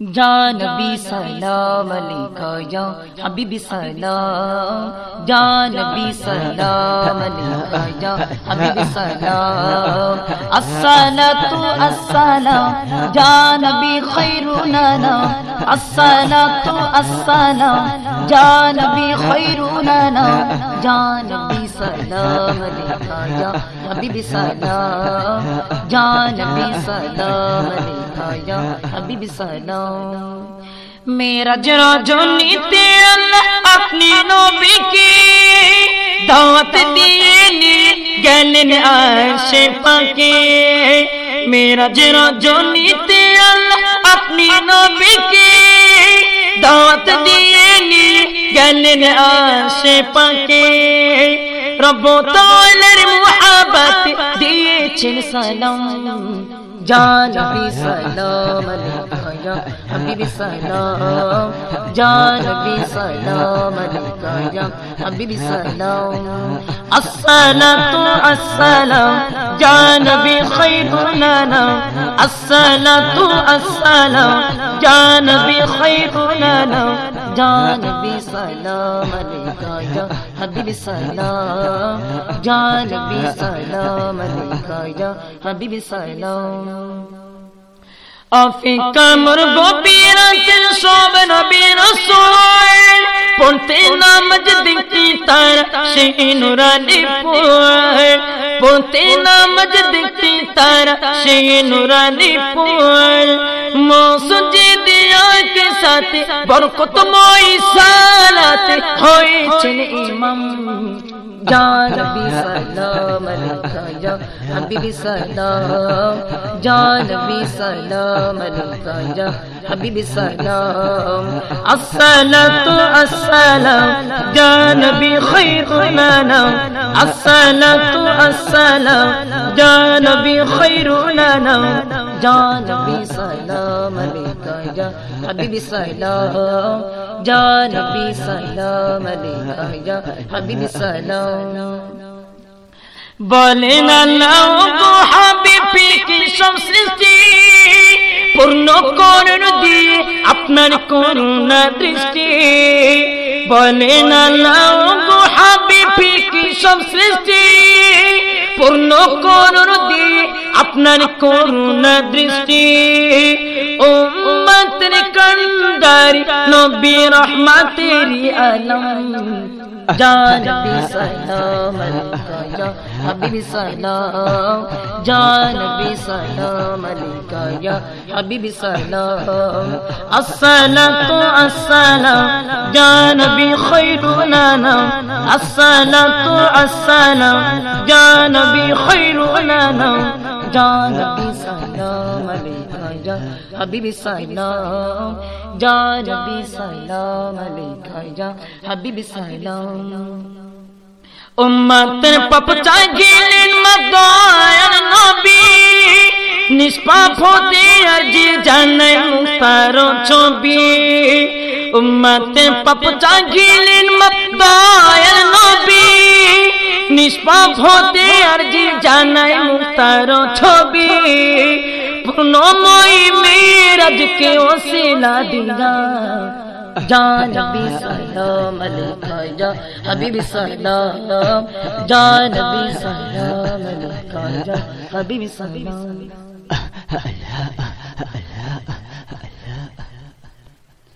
جان نبی سلام علیکہ یا حبیبی سلام جان نبی سلام علیکہ یا حبیبی سلام الصلاة السلام جان نبی خیرنا الصلاة السلام جان نبی خیرنا جان نبی سلام علیکہ یا حبیبی سلام، جان نبی سلام علیکہ یا حبیبی سلام۔ میرا جرا جو نیتے اللہ اپنی نوبی کی دعوت دینی گلن عرش پاکے میرا جرا جو نیتے اللہ اپنی دینی گلن پاکے۔ ربو تعالی محبت دیے چن سلام۔ جان نبی سلام علیکہ حبیبی سلام۔ جان نبی سلام علیکہ حبیبی سلام۔ الصلاة السلام جان نبی خیر لنا۔ الصلاة السلام جان نبی خیر لنا۔ سوبر پیرا سوتی نام دیتی تار شینورانی پوتی نام دیتی تار شینورانی پوس moi salat hoy chin imam جان نبی سلام علیکہ یا حبیبی سلام۔ جان نبی سلام علیکہ یا حبیبی سلام۔ الصلاة السلام جان نبی خیر لنا۔ الصلاة السلام جان نبی خیر لنا۔ Ya Nabi salam alayka ya Habibi salam Ya Nabi salam alayka ya Habibi salam বলেন আল্লাহ হাবিবি কি সব সৃষ্টি পূর্ণ করুন দিয়ে আপনার করুণা দৃষ্টি বলেন আল্লাহ হাবিবি কি সব সৃষ্টি পূর্ণ করুন দিয়ে আপনার করুণা দৃষ্টি উম্মতের কন্দারি নবী রহমাতেরি আলম جان نبی سلام علیکہ یا حبیبی سلام جان نبی سلام علیکہ یا حبیبی سلام الصلاة السلام جان نبی خیر لنا الصلاة السلام جان نبی خیر جا نبی سلام علیکہ جا حبیبی سلام جا نبی سلام علیکہ جا حبیبی سلام امت پپچا گیلن مدائن نبی نشپاپ ہوتی ارجی جانے مختاروں چوبی امت گیلن مدائن نبی نشپاپ ارجی جانے তার ছবি পুনময় মেরাজ কে ওসিলা দিলা জানবি সালাম আলাইকা ইয়া হাবিবি সালাম জানবি সালাম আলাইকা ইয়া হাবিবি সালাম আল্লাহ আল্লাহ